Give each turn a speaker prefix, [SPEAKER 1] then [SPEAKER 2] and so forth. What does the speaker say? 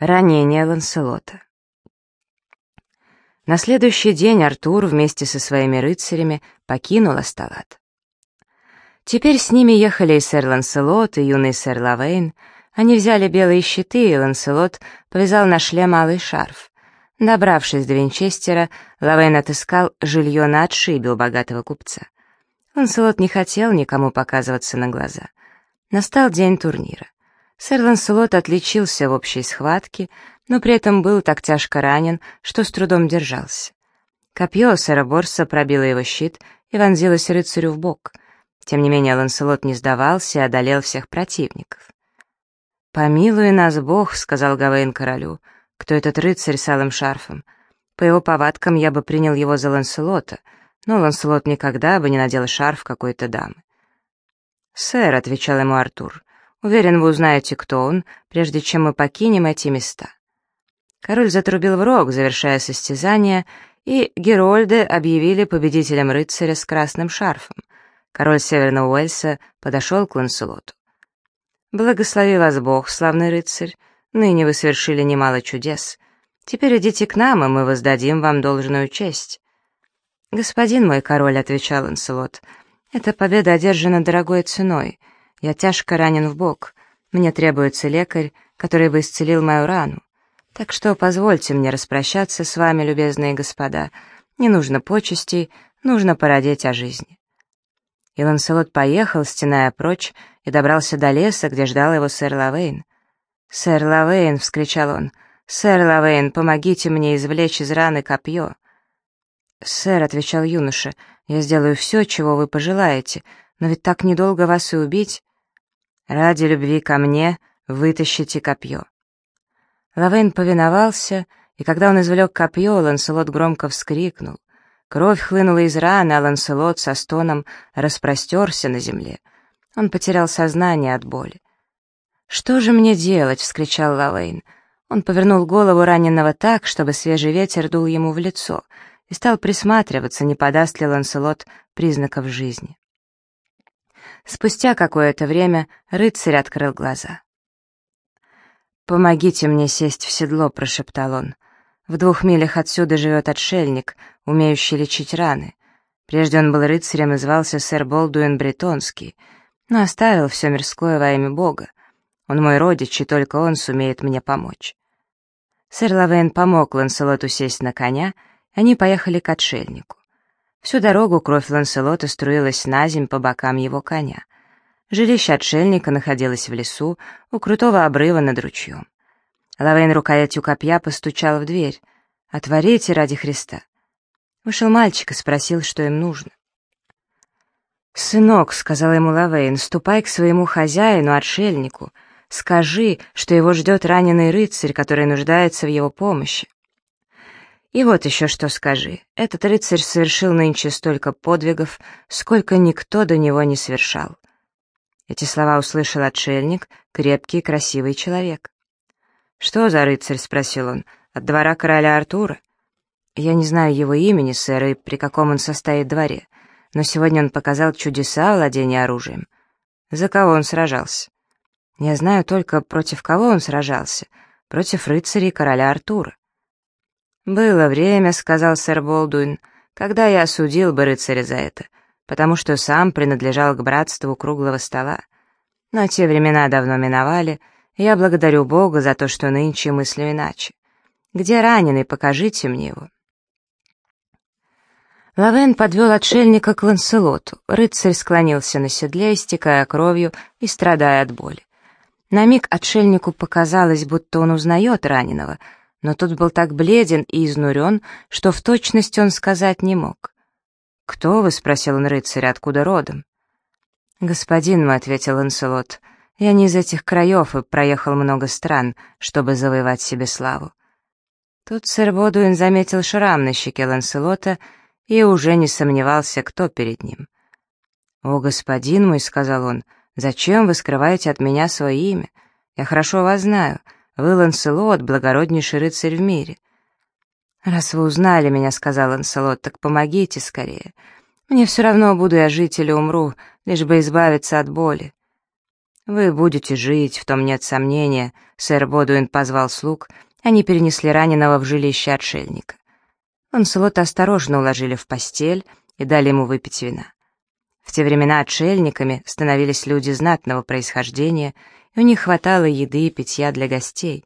[SPEAKER 1] Ранение Ланселота. На следующий день Артур вместе со своими рыцарями покинул Асталат. Теперь с ними ехали и сэр Ланселот, и юный сэр Лавейн. Они взяли белые щиты, и Ланселот повязал на шлем алый шарф. Добравшись до Винчестера, Лавейн отыскал жилье на отшибе у богатого купца. Ланселот не хотел никому показываться на глаза. Настал день турнира. Сэр Ланселот отличился в общей схватке, но при этом был так тяжко ранен, что с трудом держался. Копье сэра Борса пробило его щит и вонзилось рыцарю в бок. Тем не менее Ланселот не сдавался и одолел всех противников. «Помилуй нас Бог», — сказал Гавейн королю, — «кто этот рыцарь с алым шарфом? По его повадкам я бы принял его за Ланселота, но Ланселот никогда бы не надел шарф какой-то дамы». «Сэр», — отвечал ему Артур, Уверен, вы узнаете, кто он, прежде чем мы покинем эти места». Король затрубил в рог, завершая состязание, и Герольды объявили победителем рыцаря с красным шарфом. Король Северного Уэльса подошел к Ланселоту. «Благослови вас Бог, славный рыцарь, ныне вы совершили немало чудес. Теперь идите к нам, и мы воздадим вам должную честь». «Господин мой король», — отвечал Ланселот, — «эта победа одержана дорогой ценой». Я тяжко ранен в бок. Мне требуется лекарь, который бы исцелил мою рану. Так что позвольте мне распрощаться с вами, любезные господа. Не нужно почестей, нужно породеть о жизни». И Ланселот поехал, стеная прочь, и добрался до леса, где ждал его сэр Лавейн. «Сэр Лавейн!» — вскричал он. «Сэр Лавейн, помогите мне извлечь из раны копье!» «Сэр», — отвечал юноша, — «я сделаю все, чего вы пожелаете, но ведь так недолго вас и убить». Ради любви ко мне вытащите копье». Лавейн повиновался, и когда он извлек копье, Ланселот громко вскрикнул. Кровь хлынула из раны, а Ланселот со стоном распростерся на земле. Он потерял сознание от боли. «Что же мне делать?» — вскричал Лавейн. Он повернул голову раненого так, чтобы свежий ветер дул ему в лицо, и стал присматриваться, не подаст ли Ланселот признаков жизни. Спустя какое-то время рыцарь открыл глаза. «Помогите мне сесть в седло», — прошептал он. «В двух милях отсюда живет отшельник, умеющий лечить раны. Прежде он был рыцарем и звался сэр Болдуин Бретонский, но оставил все мирское во имя Бога. Он мой родич, и только он сумеет мне помочь». Сэр Лавейн помог Ланселоту сесть на коня, они поехали к отшельнику. Всю дорогу кровь Ланселота струилась на земь по бокам его коня. Жилище отшельника находилось в лесу, у крутого обрыва над ручьем. Лавейн рукоятью копья постучал в дверь. «Отворите ради Христа». Вышел мальчик и спросил, что им нужно. «Сынок», — сказал ему Лавейн, — «ступай к своему хозяину, отшельнику. Скажи, что его ждет раненый рыцарь, который нуждается в его помощи». И вот еще что скажи. Этот рыцарь совершил нынче столько подвигов, сколько никто до него не совершал. Эти слова услышал отшельник, крепкий и красивый человек. «Что за рыцарь?» — спросил он. «От двора короля Артура?» «Я не знаю его имени, сэр, и при каком он состоит дворе, но сегодня он показал чудеса владения оружием. За кого он сражался?» «Я знаю только, против кого он сражался. Против рыцарей короля Артура». «Было время», — сказал сэр Болдуин, — «когда я осудил бы рыцаря за это, потому что сам принадлежал к братству круглого стола. Но те времена давно миновали, и я благодарю Бога за то, что нынче мыслю иначе. Где раненый, покажите мне его». Лавен подвел отшельника к Ланселоту. Рыцарь склонился на седле, истекая кровью и страдая от боли. На миг отшельнику показалось, будто он узнает раненого — но тот был так бледен и изнурен, что в точности он сказать не мог. «Кто вы?» — спросил он рыцаря, откуда родом? «Господин мой», — ответил Ланселот, — «я не из этих краев и проехал много стран, чтобы завоевать себе славу». Тут сэр Бодуин заметил шрам на щеке Ланселота и уже не сомневался, кто перед ним. «О, господин мой», — сказал он, — «зачем вы скрываете от меня свое имя? Я хорошо вас знаю». Вы Ланселот, благороднейший рыцарь в мире». «Раз вы узнали меня, — сказал Ланселот, — так помогите скорее. Мне все равно, буду я жить или умру, лишь бы избавиться от боли». «Вы будете жить, в том нет сомнения», — сэр Бодуин позвал слуг, они перенесли раненого в жилище отшельника. Ланселота осторожно уложили в постель и дали ему выпить вина. В те времена отшельниками становились люди знатного происхождения, и у них хватало еды и питья для гостей.